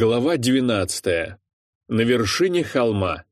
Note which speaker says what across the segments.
Speaker 1: Глава 12. На вершине холма.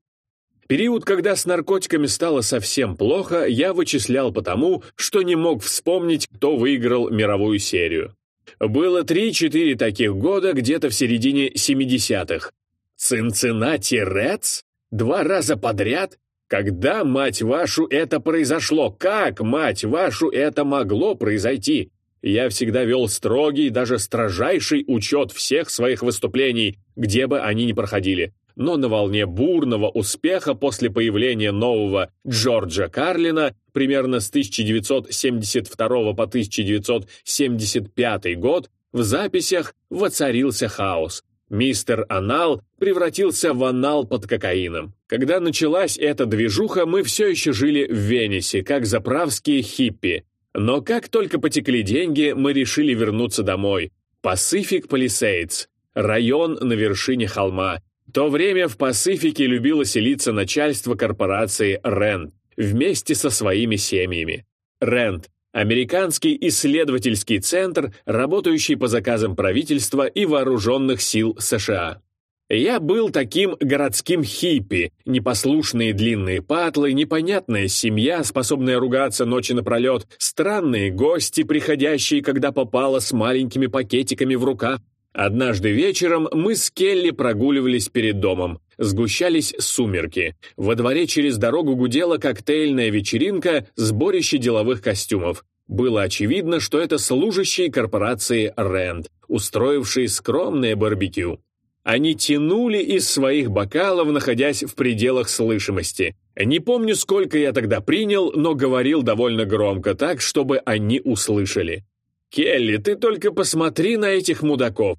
Speaker 1: Период, когда с наркотиками стало совсем плохо, я вычислял потому, что не мог вспомнить, кто выиграл мировую серию. Было 3-4 таких года где-то в середине 70-х. Цинциннати Редс? Два раза подряд? Когда, мать вашу, это произошло? Как, мать вашу, это могло произойти? Я всегда вел строгий, даже строжайший учет всех своих выступлений, где бы они ни проходили. Но на волне бурного успеха после появления нового Джорджа Карлина примерно с 1972 по 1975 год в записях воцарился хаос. Мистер Анал превратился в анал под кокаином. Когда началась эта движуха, мы все еще жили в Венесе, как заправские хиппи, но как только потекли деньги, мы решили вернуться домой. Pacific Palisades, район на вершине холма. То время в Пасифике любило селиться начальство корпорации Рент вместе со своими семьями. Рент – американский исследовательский центр, работающий по заказам правительства и вооруженных сил США. Я был таким городским хиппи, непослушные длинные патлы, непонятная семья, способная ругаться ночи напролет, странные гости, приходящие, когда попало, с маленькими пакетиками в руках. Однажды вечером мы с Келли прогуливались перед домом. Сгущались сумерки. Во дворе через дорогу гудела коктейльная вечеринка, сборище деловых костюмов. Было очевидно, что это служащие корпорации Рэнд, устроившие скромное барбекю. Они тянули из своих бокалов, находясь в пределах слышимости. Не помню, сколько я тогда принял, но говорил довольно громко, так, чтобы они услышали. «Келли, ты только посмотри на этих мудаков.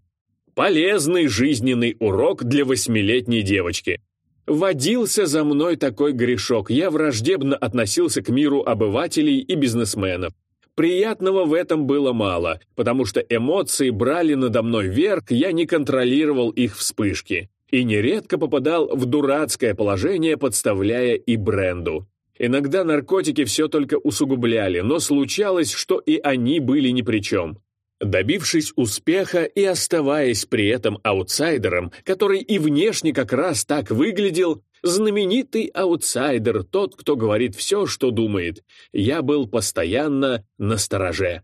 Speaker 1: Полезный жизненный урок для восьмилетней девочки. Водился за мной такой грешок, я враждебно относился к миру обывателей и бизнесменов. Приятного в этом было мало, потому что эмоции брали надо мной верх, я не контролировал их вспышки и нередко попадал в дурацкое положение, подставляя и бренду. Иногда наркотики все только усугубляли, но случалось, что и они были ни при чем. Добившись успеха и оставаясь при этом аутсайдером, который и внешне как раз так выглядел, знаменитый аутсайдер, тот, кто говорит все, что думает, я был постоянно на стороже.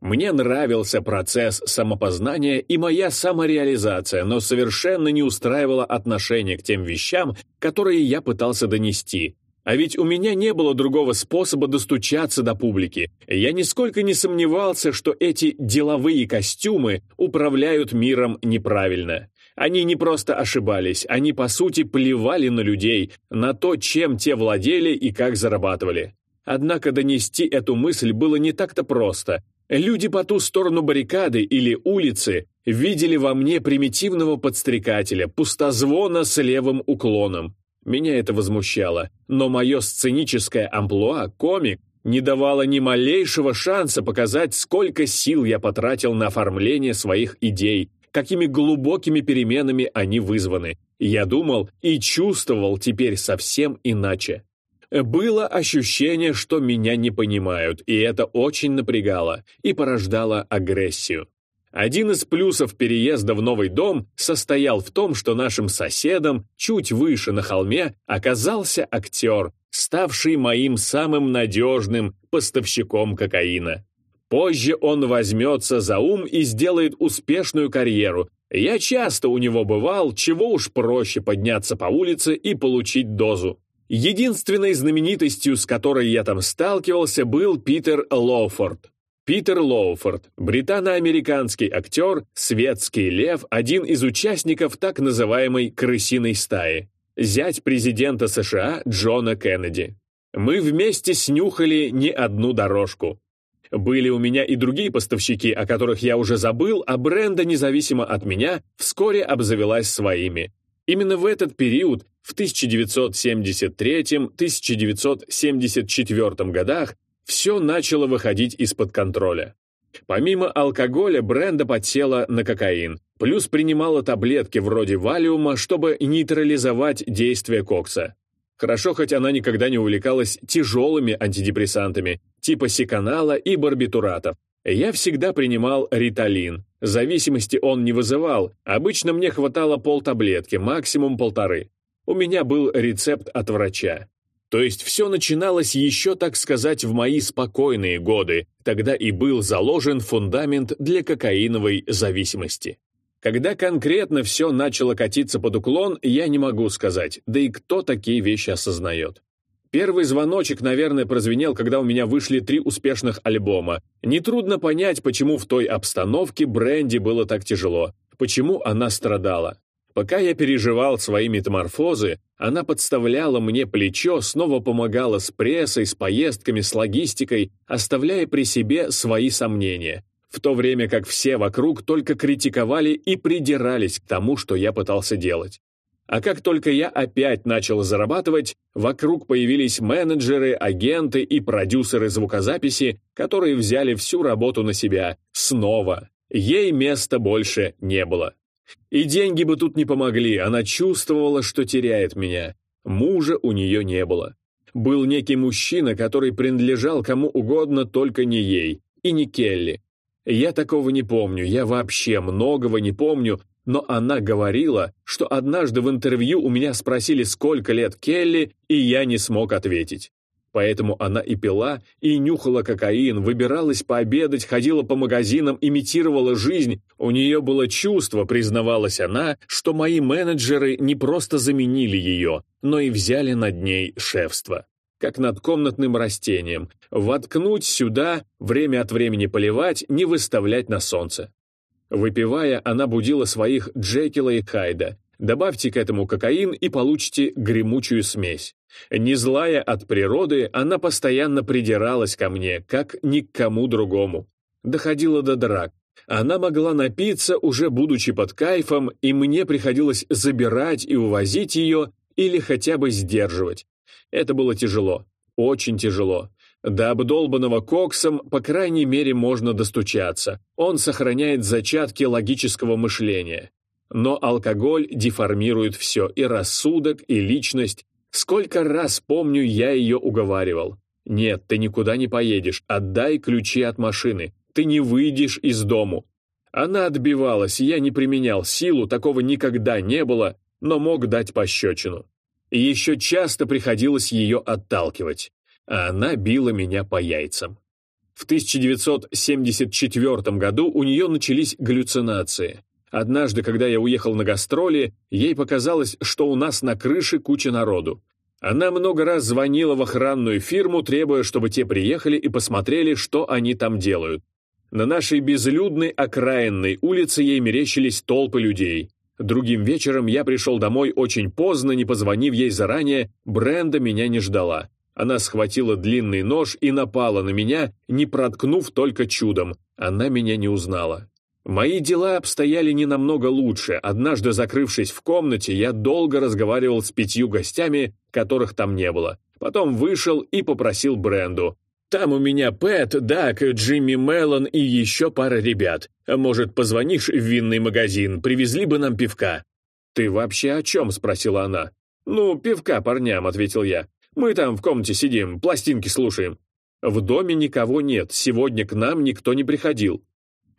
Speaker 1: Мне нравился процесс самопознания и моя самореализация, но совершенно не устраивало отношение к тем вещам, которые я пытался донести, а ведь у меня не было другого способа достучаться до публики. Я нисколько не сомневался, что эти деловые костюмы управляют миром неправильно. Они не просто ошибались, они по сути плевали на людей, на то, чем те владели и как зарабатывали. Однако донести эту мысль было не так-то просто. Люди по ту сторону баррикады или улицы видели во мне примитивного подстрекателя, пустозвона с левым уклоном. Меня это возмущало, но мое сценическое амплуа, комик, не давало ни малейшего шанса показать, сколько сил я потратил на оформление своих идей, какими глубокими переменами они вызваны. Я думал и чувствовал теперь совсем иначе. Было ощущение, что меня не понимают, и это очень напрягало и порождало агрессию. Один из плюсов переезда в новый дом состоял в том, что нашим соседом, чуть выше на холме, оказался актер, ставший моим самым надежным поставщиком кокаина. Позже он возьмется за ум и сделает успешную карьеру. Я часто у него бывал, чего уж проще подняться по улице и получить дозу. Единственной знаменитостью, с которой я там сталкивался, был Питер Лоуфорд. Питер Лоуфорд, британо-американский актер, светский лев, один из участников так называемой «крысиной стаи», зять президента США Джона Кеннеди. Мы вместе снюхали не одну дорожку. Были у меня и другие поставщики, о которых я уже забыл, а бренда, независимо от меня, вскоре обзавелась своими. Именно в этот период, в 1973-1974 годах, все начало выходить из-под контроля. Помимо алкоголя, Бренда подсела на кокаин, плюс принимала таблетки вроде валиума, чтобы нейтрализовать действие кокса. Хорошо, хоть она никогда не увлекалась тяжелыми антидепрессантами, типа секанала и барбитуратов. Я всегда принимал риталин, Зависимости он не вызывал, обычно мне хватало полтаблетки, максимум полторы. У меня был рецепт от врача. То есть все начиналось еще, так сказать, в мои спокойные годы, тогда и был заложен фундамент для кокаиновой зависимости. Когда конкретно все начало катиться под уклон, я не могу сказать, да и кто такие вещи осознает. Первый звоночек, наверное, прозвенел, когда у меня вышли три успешных альбома. Нетрудно понять, почему в той обстановке Бренди было так тяжело, почему она страдала. Пока я переживал свои метаморфозы, она подставляла мне плечо, снова помогала с прессой, с поездками, с логистикой, оставляя при себе свои сомнения в то время как все вокруг только критиковали и придирались к тому, что я пытался делать. А как только я опять начал зарабатывать, вокруг появились менеджеры, агенты и продюсеры звукозаписи, которые взяли всю работу на себя. Снова. Ей места больше не было. И деньги бы тут не помогли, она чувствовала, что теряет меня. Мужа у нее не было. Был некий мужчина, который принадлежал кому угодно, только не ей, и не Келли. Я такого не помню, я вообще многого не помню, но она говорила, что однажды в интервью у меня спросили, сколько лет Келли, и я не смог ответить. Поэтому она и пила, и нюхала кокаин, выбиралась пообедать, ходила по магазинам, имитировала жизнь. У нее было чувство, признавалась она, что мои менеджеры не просто заменили ее, но и взяли над ней шефство как над комнатным растением, воткнуть сюда, время от времени поливать, не выставлять на солнце. Выпивая, она будила своих Джекила и Хайда. Добавьте к этому кокаин и получите гремучую смесь. Не злая от природы, она постоянно придиралась ко мне, как ни к кому другому. Доходила до драк. Она могла напиться, уже будучи под кайфом, и мне приходилось забирать и увозить ее или хотя бы сдерживать. Это было тяжело, очень тяжело. До обдолбанного коксом, по крайней мере, можно достучаться. Он сохраняет зачатки логического мышления. Но алкоголь деформирует все, и рассудок, и личность. Сколько раз, помню, я ее уговаривал. «Нет, ты никуда не поедешь, отдай ключи от машины, ты не выйдешь из дому». Она отбивалась, я не применял силу, такого никогда не было, но мог дать пощечину и еще часто приходилось ее отталкивать, а она била меня по яйцам. В 1974 году у нее начались галлюцинации. Однажды, когда я уехал на гастроли, ей показалось, что у нас на крыше куча народу. Она много раз звонила в охранную фирму, требуя, чтобы те приехали и посмотрели, что они там делают. На нашей безлюдной окраинной улице ей мерещились толпы людей. Другим вечером я пришел домой очень поздно, не позвонив ей заранее, Бренда меня не ждала. Она схватила длинный нож и напала на меня, не проткнув только чудом. Она меня не узнала. Мои дела обстояли не намного лучше. Однажды, закрывшись в комнате, я долго разговаривал с пятью гостями, которых там не было. Потом вышел и попросил Бренду. Там у меня Пэт, Дак, Джимми Меллон и еще пара ребят. Может, позвонишь в винный магазин, привезли бы нам пивка?» «Ты вообще о чем?» — спросила она. «Ну, пивка парням», — ответил я. «Мы там в комнате сидим, пластинки слушаем». «В доме никого нет, сегодня к нам никто не приходил».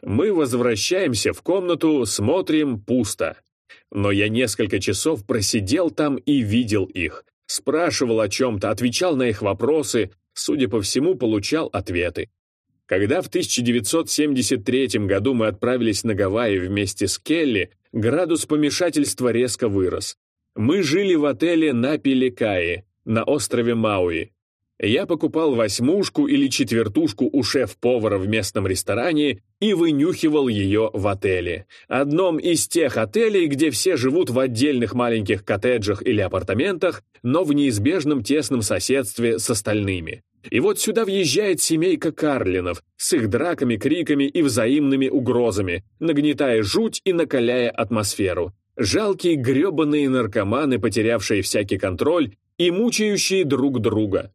Speaker 1: Мы возвращаемся в комнату, смотрим, пусто. Но я несколько часов просидел там и видел их. Спрашивал о чем-то, отвечал на их вопросы, судя по всему, получал ответы. Когда в 1973 году мы отправились на Гавайи вместе с Келли, градус помешательства резко вырос. Мы жили в отеле на Пеликае, на острове Мауи. Я покупал восьмушку или четвертушку у шеф-повара в местном ресторане и вынюхивал ее в отеле. Одном из тех отелей, где все живут в отдельных маленьких коттеджах или апартаментах, но в неизбежном тесном соседстве с остальными. И вот сюда въезжает семейка Карлинов с их драками, криками и взаимными угрозами, нагнетая жуть и накаляя атмосферу. Жалкие гребаные наркоманы, потерявшие всякий контроль и мучающие друг друга.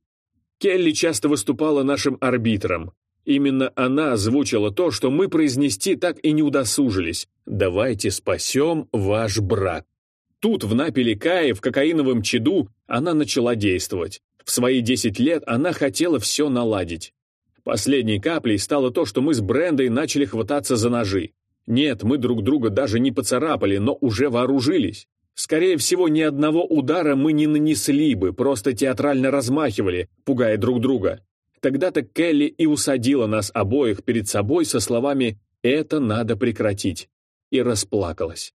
Speaker 1: Келли часто выступала нашим арбитром. Именно она озвучила то, что мы произнести так и не удосужились. «Давайте спасем ваш брак». Тут, в Напеликае, в кокаиновом чаду, она начала действовать. В свои 10 лет она хотела все наладить. Последней каплей стало то, что мы с Брендой начали хвататься за ножи. Нет, мы друг друга даже не поцарапали, но уже вооружились. Скорее всего, ни одного удара мы не нанесли бы, просто театрально размахивали, пугая друг друга. Тогда-то Келли и усадила нас обоих перед собой со словами «это надо прекратить» и расплакалась.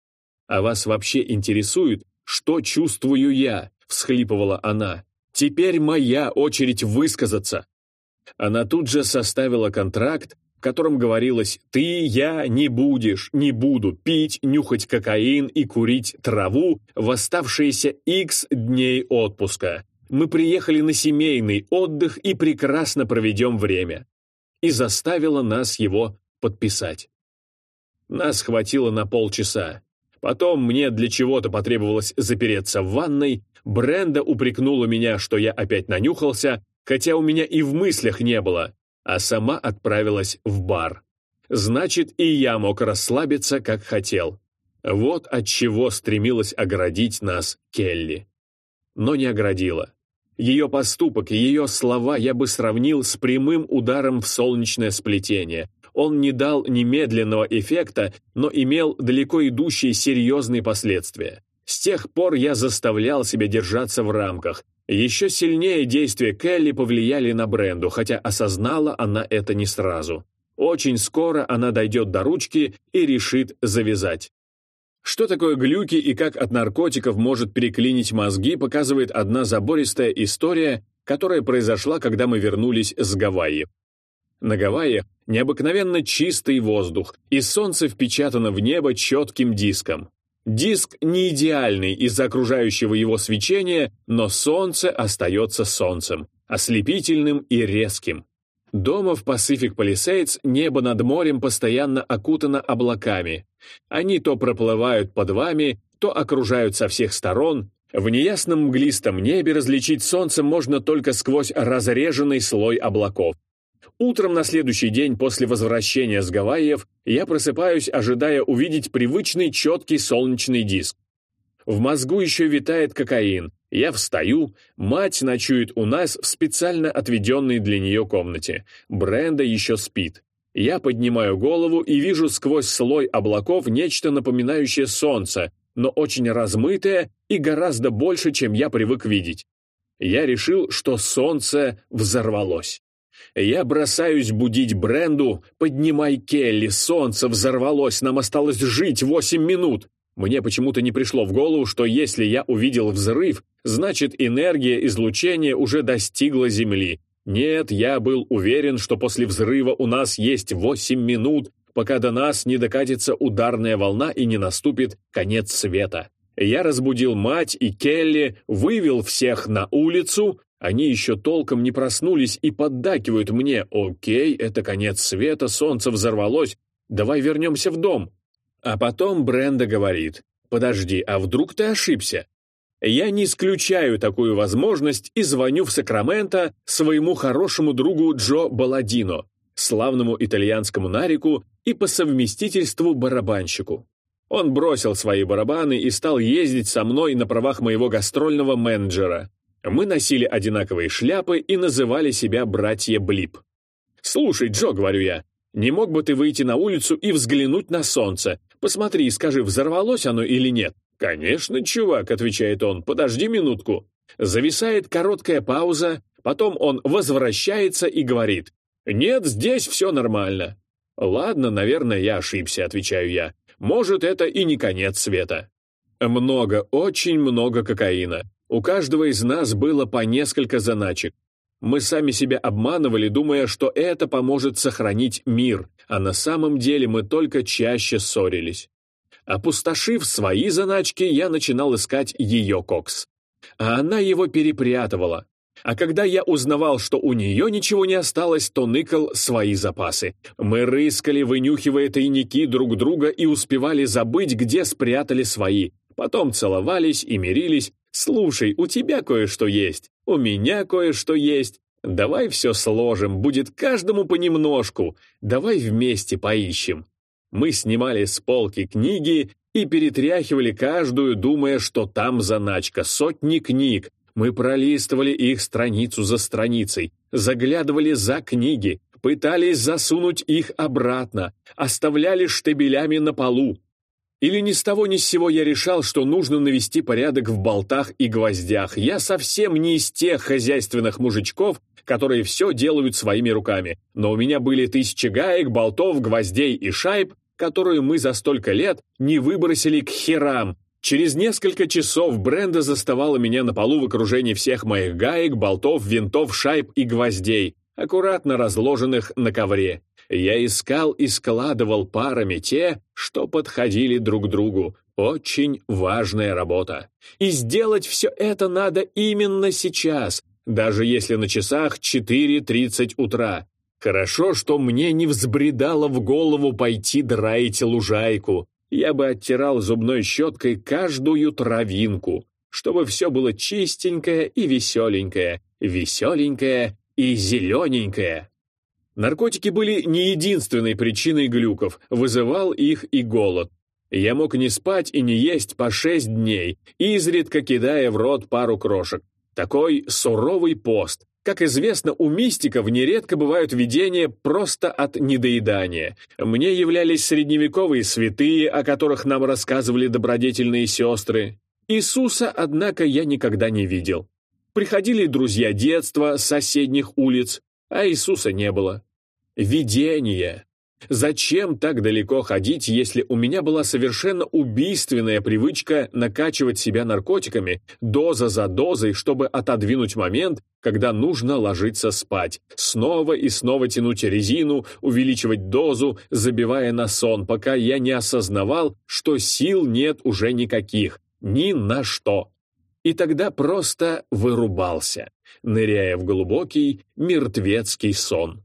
Speaker 1: «А вас вообще интересует, что чувствую я?» — всхлипывала она. «Теперь моя очередь высказаться». Она тут же составила контракт, в котором говорилось «ты, я не будешь, не буду пить, нюхать кокаин и курить траву в оставшиеся X дней отпуска. Мы приехали на семейный отдых и прекрасно проведем время». И заставила нас его подписать. Нас хватило на полчаса. Потом мне для чего-то потребовалось запереться в ванной, Бренда упрекнула меня, что я опять нанюхался, хотя у меня и в мыслях не было, а сама отправилась в бар. Значит, и я мог расслабиться, как хотел. Вот от чего стремилась оградить нас Келли. Но не оградила. Ее поступок, ее слова я бы сравнил с прямым ударом в солнечное сплетение. Он не дал немедленного эффекта, но имел далеко идущие серьезные последствия. С тех пор я заставлял себя держаться в рамках, еще сильнее действия Келли повлияли на Бренду, хотя осознала она это не сразу. Очень скоро она дойдет до ручки и решит завязать. Что такое глюки и как от наркотиков может переклинить мозги, показывает одна забористая история, которая произошла, когда мы вернулись с Гавайи. На Гавайях необыкновенно чистый воздух, и солнце впечатано в небо четким диском. Диск не идеальный из-за окружающего его свечения, но солнце остается солнцем, ослепительным и резким. Дома в Pacific Palisades небо над морем постоянно окутано облаками. Они то проплывают под вами, то окружают со всех сторон. В неясном мглистом небе различить солнце можно только сквозь разреженный слой облаков. Утром на следующий день после возвращения с Гавайев я просыпаюсь, ожидая увидеть привычный четкий солнечный диск. В мозгу еще витает кокаин. Я встаю, мать ночует у нас в специально отведенной для нее комнате. Бренда еще спит. Я поднимаю голову и вижу сквозь слой облаков нечто напоминающее солнце, но очень размытое и гораздо больше, чем я привык видеть. Я решил, что солнце взорвалось. Я бросаюсь будить Бренду. «Поднимай, Келли, солнце взорвалось, нам осталось жить восемь минут!» Мне почему-то не пришло в голову, что если я увидел взрыв, значит энергия излучения уже достигла Земли. Нет, я был уверен, что после взрыва у нас есть восемь минут, пока до нас не докатится ударная волна и не наступит конец света. Я разбудил мать и Келли, вывел всех на улицу, они еще толком не проснулись и поддакивают мне. Окей, это конец света, солнце взорвалось. Давай вернемся в дом. А потом Бренда говорит. Подожди, а вдруг ты ошибся? Я не исключаю такую возможность и звоню в Сакраменто своему хорошему другу Джо Баладино, славному итальянскому нарику и по совместительству барабанщику. Он бросил свои барабаны и стал ездить со мной на правах моего гастрольного менеджера. Мы носили одинаковые шляпы и называли себя братья Блип. «Слушай, Джо», — говорю я, — «не мог бы ты выйти на улицу и взглянуть на солнце? Посмотри и скажи, взорвалось оно или нет?» «Конечно, чувак», — отвечает он, — «подожди минутку». Зависает короткая пауза, потом он возвращается и говорит, «Нет, здесь все нормально». «Ладно, наверное, я ошибся», — отвечаю я. «Может, это и не конец света». Много, очень много кокаина. У каждого из нас было по несколько заначек. Мы сами себя обманывали, думая, что это поможет сохранить мир, а на самом деле мы только чаще ссорились. Опустошив свои заначки, я начинал искать ее кокс. А она его перепрятывала. А когда я узнавал, что у нее ничего не осталось, то ныкал свои запасы. Мы рыскали, вынюхивая тайники друг друга и успевали забыть, где спрятали свои. Потом целовались и мирились, «Слушай, у тебя кое-что есть, у меня кое-что есть. Давай все сложим, будет каждому понемножку. Давай вместе поищем». Мы снимали с полки книги и перетряхивали каждую, думая, что там заначка, сотни книг. Мы пролистывали их страницу за страницей, заглядывали за книги, пытались засунуть их обратно, оставляли штабелями на полу. Или ни с того ни с сего я решал, что нужно навести порядок в болтах и гвоздях. Я совсем не из тех хозяйственных мужичков, которые все делают своими руками. Но у меня были тысячи гаек, болтов, гвоздей и шайб, которые мы за столько лет не выбросили к херам. Через несколько часов Бренда заставала меня на полу в окружении всех моих гаек, болтов, винтов, шайб и гвоздей, аккуратно разложенных на ковре. Я искал и складывал парами те, что подходили друг другу. Очень важная работа. И сделать все это надо именно сейчас, даже если на часах 4.30 утра. Хорошо, что мне не взбредало в голову пойти драить лужайку. Я бы оттирал зубной щеткой каждую травинку, чтобы все было чистенькое и веселенькое, веселенькое и зелененькое. Наркотики были не единственной причиной глюков, вызывал их и голод. Я мог не спать и не есть по шесть дней, изредка кидая в рот пару крошек. Такой суровый пост. Как известно, у мистиков нередко бывают видения просто от недоедания. Мне являлись средневековые святые, о которых нам рассказывали добродетельные сестры. Иисуса, однако, я никогда не видел. Приходили друзья детства соседних улиц, а Иисуса не было. Видение. Зачем так далеко ходить, если у меня была совершенно убийственная привычка накачивать себя наркотиками доза за дозой, чтобы отодвинуть момент, когда нужно ложиться спать, снова и снова тянуть резину, увеличивать дозу, забивая на сон, пока я не осознавал, что сил нет уже никаких, ни на что. И тогда просто вырубался, ныряя в глубокий мертвецкий сон.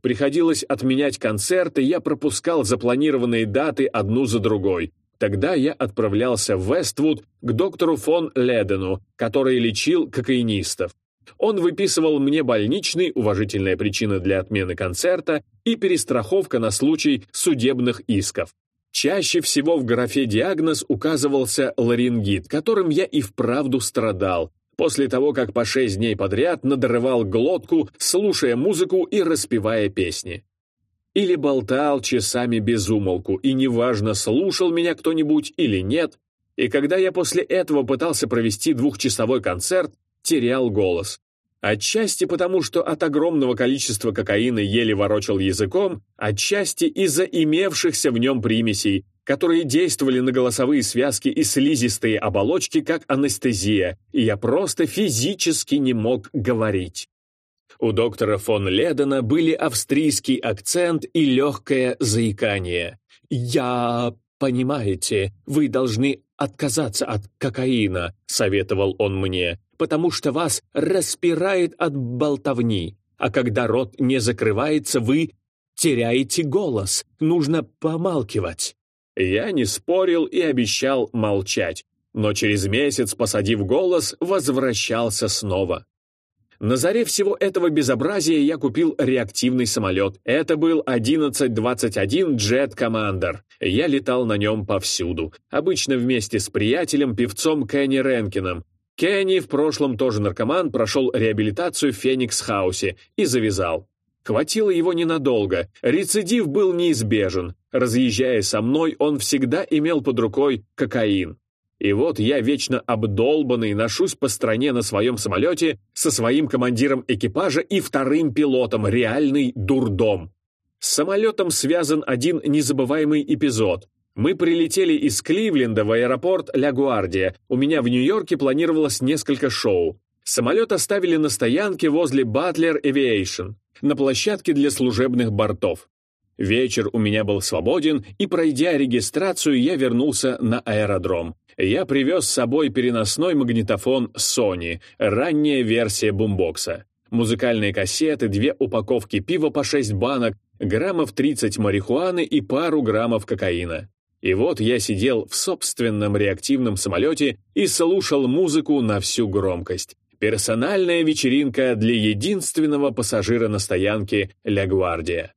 Speaker 1: Приходилось отменять концерты, я пропускал запланированные даты одну за другой. Тогда я отправлялся в Вествуд к доктору фон Ледену, который лечил кокаинистов. Он выписывал мне больничный, уважительная причина для отмены концерта и перестраховка на случай судебных исков. Чаще всего в графе «диагноз» указывался ларингит, которым я и вправду страдал, после того, как по шесть дней подряд надрывал глотку, слушая музыку и распевая песни. Или болтал часами без умолку, и неважно, слушал меня кто-нибудь или нет, и когда я после этого пытался провести двухчасовой концерт, терял голос. Отчасти потому, что от огромного количества кокаина еле ворочал языком, отчасти из-за имевшихся в нем примесей, которые действовали на голосовые связки и слизистые оболочки как анестезия, и я просто физически не мог говорить. У доктора фон Ледена были австрийский акцент и легкое заикание. «Я... понимаете, вы должны отказаться от кокаина», — советовал он мне, «потому что вас распирает от болтовни, а когда рот не закрывается, вы теряете голос, нужно помалкивать». Я не спорил и обещал молчать, но через месяц, посадив голос, возвращался снова. На заре всего этого безобразия я купил реактивный самолет. Это был 1121 Jet Commander. Я летал на нем повсюду, обычно вместе с приятелем-певцом Кенни Ренкином. Кенни, в прошлом тоже наркоман, прошел реабилитацию в Феникс-хаусе и завязал. Хватило его ненадолго, рецидив был неизбежен. Разъезжая со мной, он всегда имел под рукой кокаин. И вот я вечно обдолбанный ношусь по стране на своем самолете со своим командиром экипажа и вторым пилотом, реальный дурдом. С самолетом связан один незабываемый эпизод. Мы прилетели из Кливленда в аэропорт Ля Гуардия. У меня в Нью-Йорке планировалось несколько шоу. Самолет оставили на стоянке возле Butler Aviation на площадке для служебных бортов. Вечер у меня был свободен, и, пройдя регистрацию, я вернулся на аэродром. Я привез с собой переносной магнитофон Sony, ранняя версия бумбокса. Музыкальные кассеты, две упаковки пива по 6 банок, граммов 30 марихуаны и пару граммов кокаина. И вот я сидел в собственном реактивном самолете и слушал музыку на всю громкость. Персональная вечеринка для единственного пассажира на стоянке «Ля Гвардия».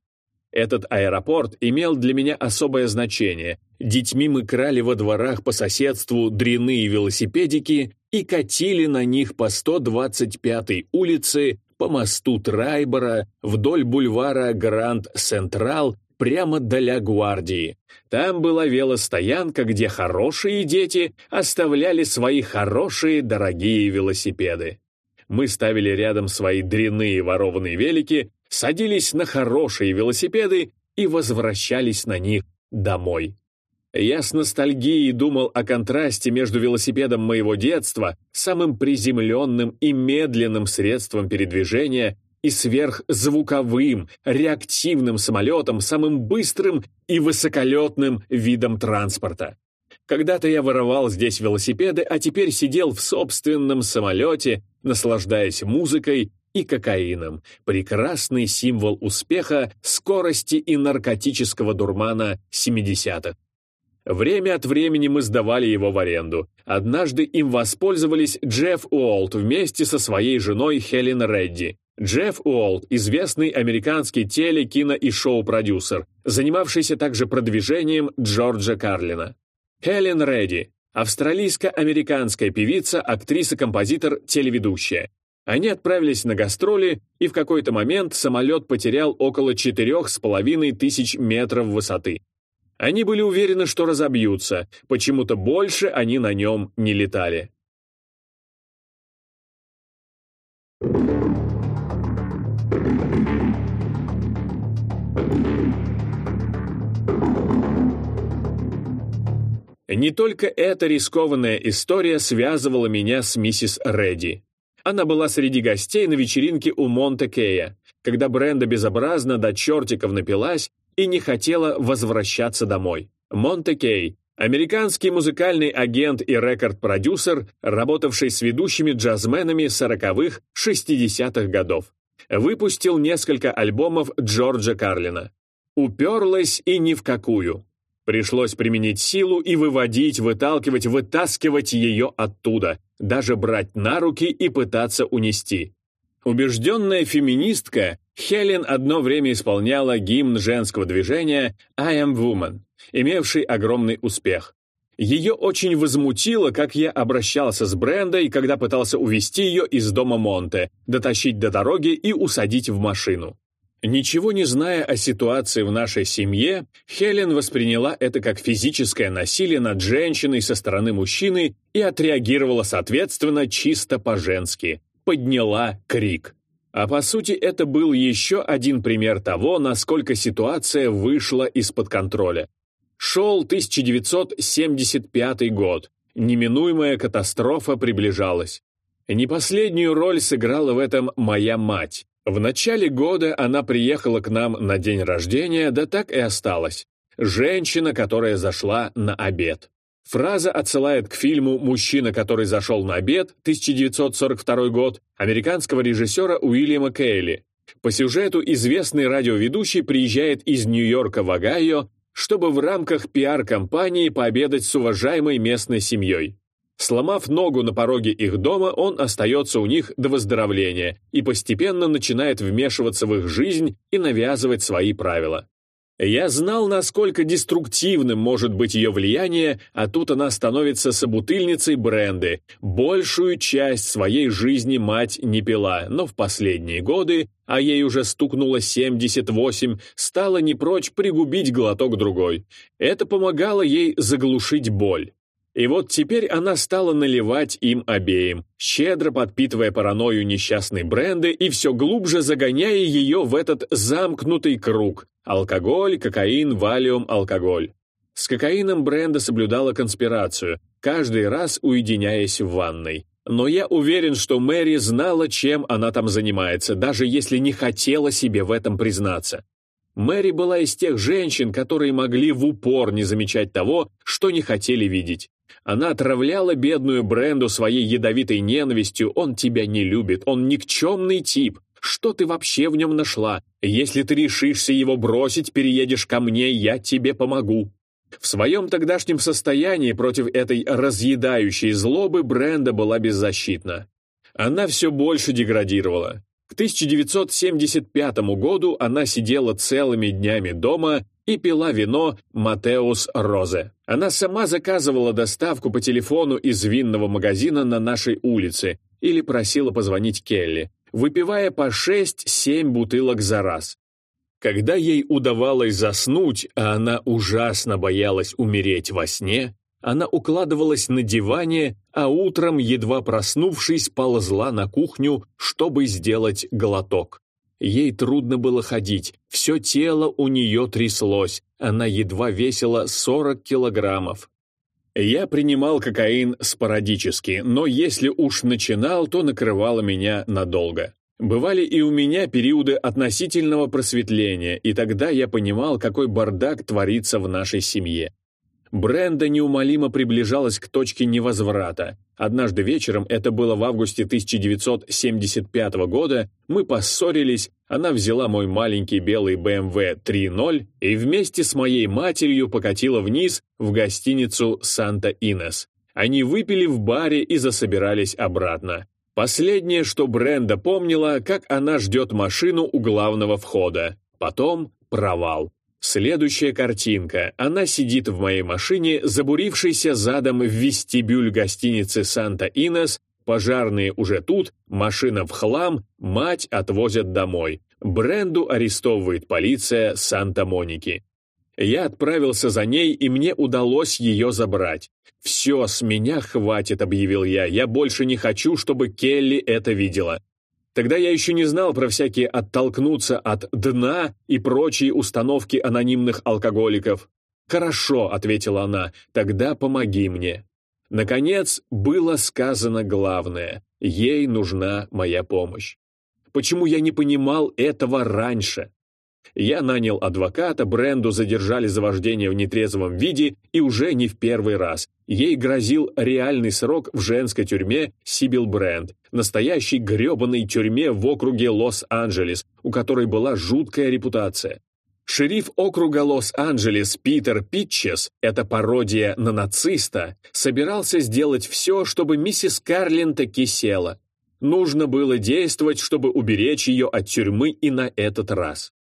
Speaker 1: Этот аэропорт имел для меня особое значение. Детьми мы крали во дворах по соседству дряные велосипедики и катили на них по 125-й улице по мосту Трайбора, вдоль бульвара Гранд Централ, прямо до Ля Гвардии. Там была велостоянка, где хорошие дети оставляли свои хорошие дорогие велосипеды. Мы ставили рядом свои дрянные ворованные велики, садились на хорошие велосипеды и возвращались на них домой. Я с ностальгией думал о контрасте между велосипедом моего детства, самым приземленным и медленным средством передвижения, и сверхзвуковым, реактивным самолетом, самым быстрым и высоколетным видом транспорта. Когда-то я воровал здесь велосипеды, а теперь сидел в собственном самолете, наслаждаясь музыкой и кокаином, прекрасный символ успеха, скорости и наркотического дурмана 70-х. Время от времени мы сдавали его в аренду. Однажды им воспользовались Джефф Уолт вместе со своей женой Хелен Редди. Джефф Уолт – известный американский теле-, кино- и шоу-продюсер, занимавшийся также продвижением Джорджа Карлина. Хелен Редди – австралийско-американская певица, актриса, композитор, телеведущая. Они отправились на гастроли, и в какой-то момент самолет потерял около четырех с половиной тысяч метров высоты. Они были уверены, что разобьются, почему-то больше они на нем не летали. Не только эта рискованная история связывала меня с миссис Редди. Она была среди гостей на вечеринке у Монте-Кея, когда Бренда безобразно до чертиков напилась и не хотела возвращаться домой. Монте-Кей – американский музыкальный агент и рекорд-продюсер, работавший с ведущими джазменами 40-х, 60-х годов. Выпустил несколько альбомов Джорджа Карлина. Уперлась и ни в какую. Пришлось применить силу и выводить, выталкивать, вытаскивать ее оттуда, даже брать на руки и пытаться унести. Убежденная феминистка, Хелен одно время исполняла гимн женского движения «I am woman», имевший огромный успех. Ее очень возмутило, как я обращался с Брендой, когда пытался увести ее из дома Монте, дотащить до дороги и усадить в машину. Ничего не зная о ситуации в нашей семье, Хелен восприняла это как физическое насилие над женщиной со стороны мужчины и отреагировала соответственно чисто по-женски подняла крик. А по сути это был еще один пример того, насколько ситуация вышла из-под контроля. Шел 1975 год. Неминуемая катастрофа приближалась. Не последнюю роль сыграла в этом моя мать. В начале года она приехала к нам на день рождения, да так и осталась. Женщина, которая зашла на обед. Фраза отсылает к фильму «Мужчина, который зашел на обед» 1942 год американского режиссера Уильяма Кейли. По сюжету известный радиоведущий приезжает из Нью-Йорка в Огайо, чтобы в рамках пиар-компании пообедать с уважаемой местной семьей. Сломав ногу на пороге их дома, он остается у них до выздоровления и постепенно начинает вмешиваться в их жизнь и навязывать свои правила. Я знал, насколько деструктивным может быть ее влияние, а тут она становится собутыльницей бренды. Большую часть своей жизни мать не пила, но в последние годы, а ей уже стукнуло 78, стала не прочь пригубить глоток другой. Это помогало ей заглушить боль. И вот теперь она стала наливать им обеим, щедро подпитывая паранойю несчастной бренды и все глубже загоняя ее в этот замкнутый круг. Алкоголь, кокаин, валиум, алкоголь. С кокаином Бренда соблюдала конспирацию, каждый раз уединяясь в ванной. Но я уверен, что Мэри знала, чем она там занимается, даже если не хотела себе в этом признаться. Мэри была из тех женщин, которые могли в упор не замечать того, что не хотели видеть. Она отравляла бедную Бренду своей ядовитой ненавистью, он тебя не любит, он никчемный тип. Что ты вообще в нем нашла? Если ты решишься его бросить, переедешь ко мне, я тебе помогу. В своем тогдашнем состоянии против этой разъедающей злобы Бренда была беззащитна. Она все больше деградировала. К 1975 году она сидела целыми днями дома и пила вино «Матеус Розе». Она сама заказывала доставку по телефону из винного магазина на нашей улице или просила позвонить Келли. выпивая по 6-7 бутылок за раз. Когда ей удавалось заснуть, а она ужасно боялась умереть во сне, она укладывалась на диване, а утром, едва проснувшись, ползла на кухню, чтобы сделать глоток. Ей трудно было ходить, все тело у нее тряслось, она едва весила 40 килограммов. Я принимал кокаин спорадически, но если уж начинал, то накрывало меня надолго. Бывали и у меня периоды относительного просветления, и тогда я понимал, какой бардак творится в нашей семье. Бренда неумолимо приближалась к точке невозврата. Однажды вечером, это было в августе 1975 года, мы поссорились, она взяла мой маленький белый BMW 3.0 и вместе с моей матерью покатила вниз в гостиницу «Санта-Инес». Они выпили в баре и засобирались обратно. Последнее, что Бренда помнила, как она ждет машину у главного входа. Потом провал. Следующая картинка. Она сидит в моей машине, забурившейся задом в вестибюль гостиницы «Санта-Инес», пожарные уже тут, машина в хлам, мать отвозят домой. Бренду арестовывает полиция Санта-Моники. Я отправился за ней, и мне удалось ее забрать. «Все, с меня хватит», — объявил я, — «я больше не хочу, чтобы Келли это видела. Тогда я еще не знал про всякие «оттолкнуться от дна» и прочие установки анонимных алкоголиков. «Хорошо», — ответила она, — «тогда помоги мне». Наконец, было сказано главное — ей нужна моя помощь. Почему я не понимал этого раньше? Я нанял адвоката, Бренду задержали за вождение в нетрезвом виде и уже не в первый раз. Ей грозил реальный срок в женской тюрьме Сибил Бренд, настоящей гребаной тюрьме в округе Лос-Анджелес, у которой была жуткая репутация. Шериф округа Лос-Анджелес Питер Питчес, это пародия на нациста, собирался сделать все, чтобы миссис Карлин таки села. Нужно было действовать, чтобы уберечь ее от тюрьмы и на этот раз.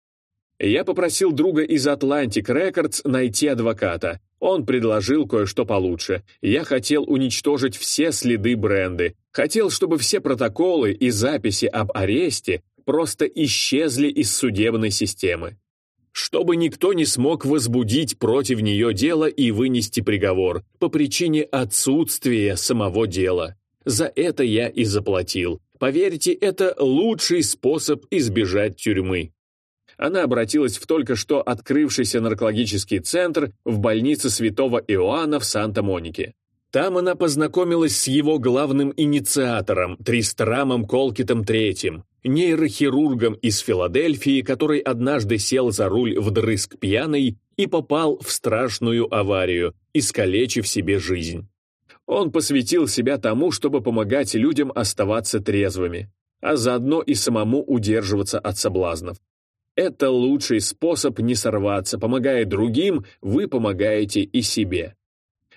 Speaker 1: Я попросил друга из Atlantic Records найти адвоката. Он предложил кое-что получше. Я хотел уничтожить все следы бренды. Хотел, чтобы все протоколы и записи об аресте просто исчезли из судебной системы. Чтобы никто не смог возбудить против нее дело и вынести приговор по причине отсутствия самого дела. За это я и заплатил. Поверьте, это лучший способ избежать тюрьмы она обратилась в только что открывшийся наркологический центр в больнице Святого Иоанна в Санта-Монике. Там она познакомилась с его главным инициатором, Тристрамом Колкитом III, нейрохирургом из Филадельфии, который однажды сел за руль вдрызг пьяный и попал в страшную аварию, искалечив себе жизнь. Он посвятил себя тому, чтобы помогать людям оставаться трезвыми, а заодно и самому удерживаться от соблазнов. Это лучший способ не сорваться. Помогая другим, вы помогаете и себе.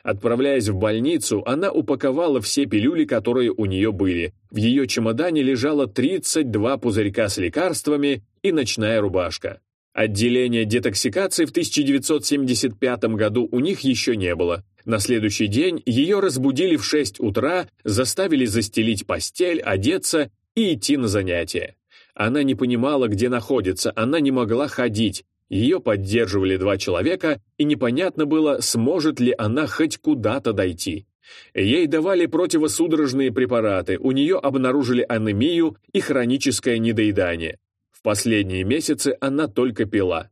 Speaker 1: Отправляясь в больницу, она упаковала все пилюли, которые у нее были. В ее чемодане лежало 32 пузырька с лекарствами и ночная рубашка. Отделения детоксикации в 1975 году у них еще не было. На следующий день ее разбудили в 6 утра, заставили застелить постель, одеться и идти на занятия. Она не понимала, где находится, она не могла ходить. Ее поддерживали два человека, и непонятно было, сможет ли она хоть куда-то дойти. Ей давали противосудорожные препараты, у нее обнаружили анемию и хроническое недоедание. В последние месяцы она только пила.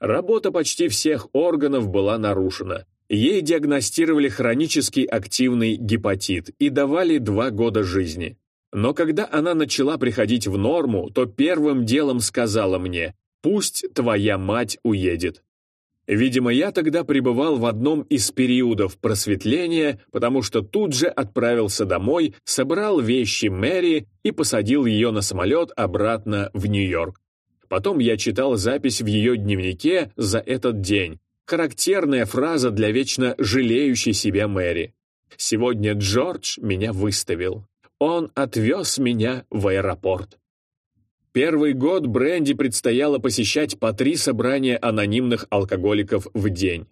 Speaker 1: Работа почти всех органов была нарушена. Ей диагностировали хронический активный гепатит и давали два года жизни. Но когда она начала приходить в норму, то первым делом сказала мне «Пусть твоя мать уедет». Видимо, я тогда пребывал в одном из периодов просветления, потому что тут же отправился домой, собрал вещи Мэри и посадил ее на самолет обратно в Нью-Йорк. Потом я читал запись в ее дневнике за этот день. Характерная фраза для вечно жалеющей себя Мэри. «Сегодня Джордж меня выставил». Он отвез меня в аэропорт. Первый год Бренди предстояло посещать по три собрания анонимных алкоголиков в день.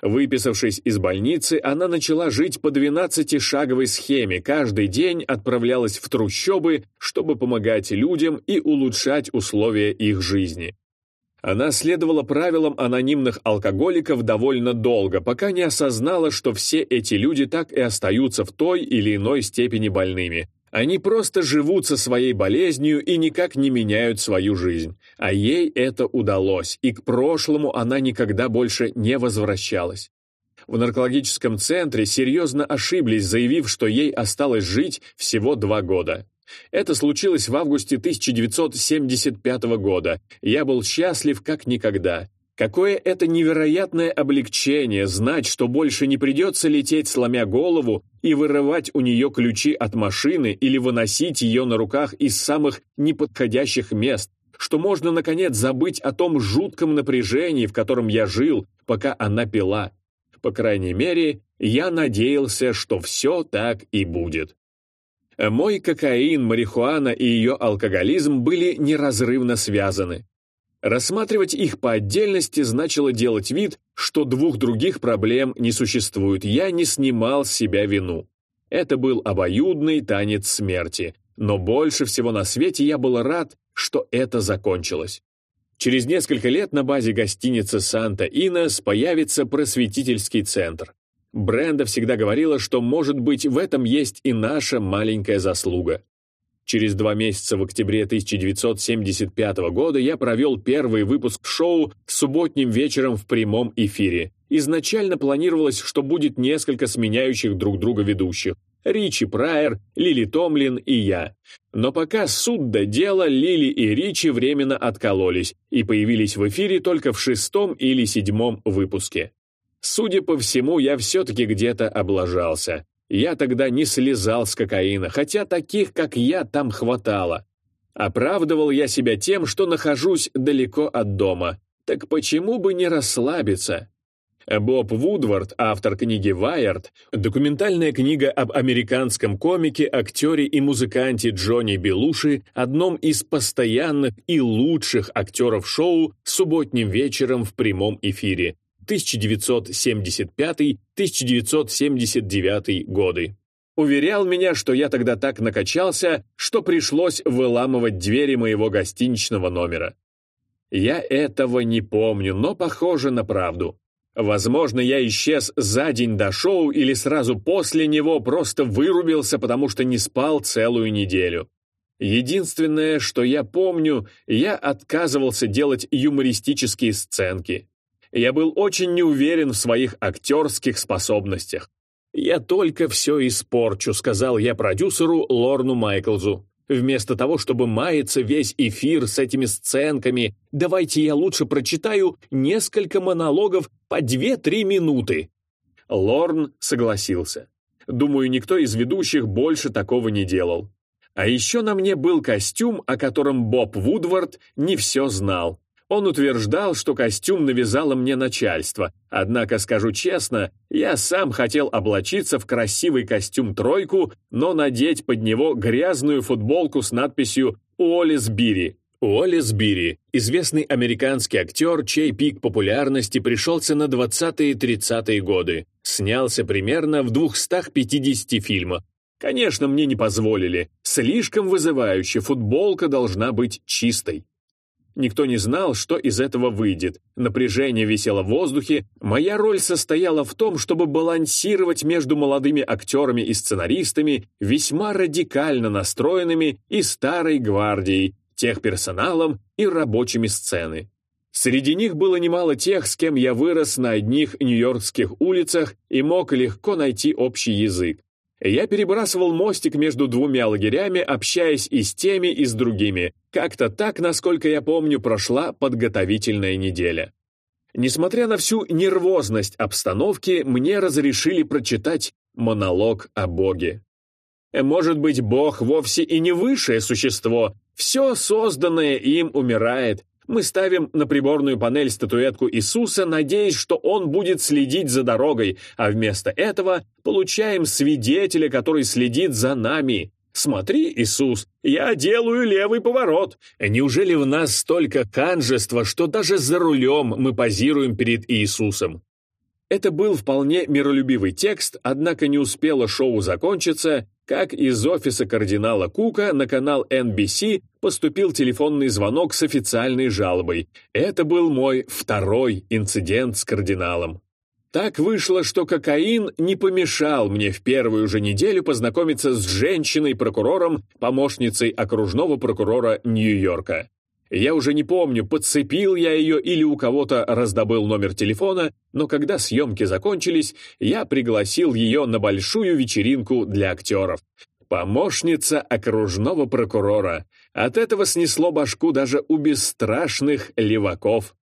Speaker 1: Выписавшись из больницы, она начала жить по 12-шаговой схеме, каждый день отправлялась в трущобы, чтобы помогать людям и улучшать условия их жизни. Она следовала правилам анонимных алкоголиков довольно долго, пока не осознала, что все эти люди так и остаются в той или иной степени больными. Они просто живут со своей болезнью и никак не меняют свою жизнь. А ей это удалось, и к прошлому она никогда больше не возвращалась. В наркологическом центре серьезно ошиблись, заявив, что ей осталось жить всего два года. Это случилось в августе 1975 года. Я был счастлив как никогда. Какое это невероятное облегчение знать, что больше не придется лететь, сломя голову, и вырывать у нее ключи от машины или выносить ее на руках из самых неподходящих мест, что можно, наконец, забыть о том жутком напряжении, в котором я жил, пока она пила. По крайней мере, я надеялся, что все так и будет. Мой кокаин, марихуана и ее алкоголизм были неразрывно связаны. Рассматривать их по отдельности значило делать вид, что двух других проблем не существует. Я не снимал с себя вину. Это был обоюдный танец смерти. Но больше всего на свете я был рад, что это закончилось. Через несколько лет на базе гостиницы «Санта-Инес» появится просветительский центр. Бренда всегда говорила, что, может быть, в этом есть и наша маленькая заслуга. Через два месяца в октябре 1975 года я провел первый выпуск шоу субботним вечером в прямом эфире. Изначально планировалось, что будет несколько сменяющих друг друга ведущих. Ричи Прайер, Лили Томлин и я. Но пока суд до дела, Лили и Ричи временно откололись и появились в эфире только в шестом или седьмом выпуске. Судя по всему, я все-таки где-то облажался. Я тогда не слезал с кокаина, хотя таких, как я, там хватало. Оправдывал я себя тем, что нахожусь далеко от дома. Так почему бы не расслабиться? Боб Вудвард, автор книги «Вайерд», документальная книга об американском комике, актере и музыканте Джонни Белуши, одном из постоянных и лучших актеров шоу «Субботним вечером в прямом эфире», 1975-1979 годы. Уверял меня, что я тогда так накачался, что пришлось выламывать двери моего гостиничного номера. Я этого не помню, но похоже на правду. Возможно, я исчез за день до шоу или сразу после него просто вырубился, потому что не спал целую неделю. Единственное, что я помню, я отказывался делать юмористические сценки. Я был очень неуверен в своих актерских способностях. «Я только все испорчу», — сказал я продюсеру Лорну Майклзу. «Вместо того, чтобы маяться весь эфир с этими сценками, давайте я лучше прочитаю несколько монологов по 2-3 минуты». Лорн согласился. Думаю, никто из ведущих больше такого не делал. А еще на мне был костюм, о котором Боб Вудвард не все знал. Он утверждал, что костюм навязало мне начальство, однако, скажу честно, я сам хотел облачиться в красивый костюм-тройку, но надеть под него грязную футболку с надписью «Уоллес Бири». Уоллес Бири – известный американский актер, чей пик популярности пришелся на 20-30-е годы. Снялся примерно в 250 фильмах. Конечно, мне не позволили. Слишком вызывающе, футболка должна быть чистой. Никто не знал, что из этого выйдет. Напряжение висело в воздухе. Моя роль состояла в том, чтобы балансировать между молодыми актерами и сценаристами, весьма радикально настроенными и старой гвардией, техперсоналом и рабочими сцены. Среди них было немало тех, с кем я вырос на одних нью-йоркских улицах и мог легко найти общий язык. Я перебрасывал мостик между двумя лагерями, общаясь и с теми, и с другими. Как-то так, насколько я помню, прошла подготовительная неделя. Несмотря на всю нервозность обстановки, мне разрешили прочитать монолог о Боге. Может быть, Бог вовсе и не высшее существо. Все созданное им умирает, мы ставим на приборную панель статуэтку Иисуса, надеясь, что он будет следить за дорогой, а вместо этого получаем свидетеля, который следит за нами. Смотри, Иисус, я делаю левый поворот. Неужели в нас столько канжества, что даже за рулем мы позируем перед Иисусом? Это был вполне миролюбивый текст, однако не успело шоу закончиться, как из офиса кардинала Кука на канал NBC поступил телефонный звонок с официальной жалобой. Это был мой второй инцидент с кардиналом. Так вышло, что кокаин не помешал мне в первую же неделю познакомиться с женщиной-прокурором, помощницей окружного прокурора Нью-Йорка. Я уже не помню, подцепил я ее или у кого-то раздобыл номер телефона, но когда съемки закончились, я пригласил ее на большую вечеринку для актеров. Помощница окружного прокурора. От этого снесло башку даже у бесстрашных леваков.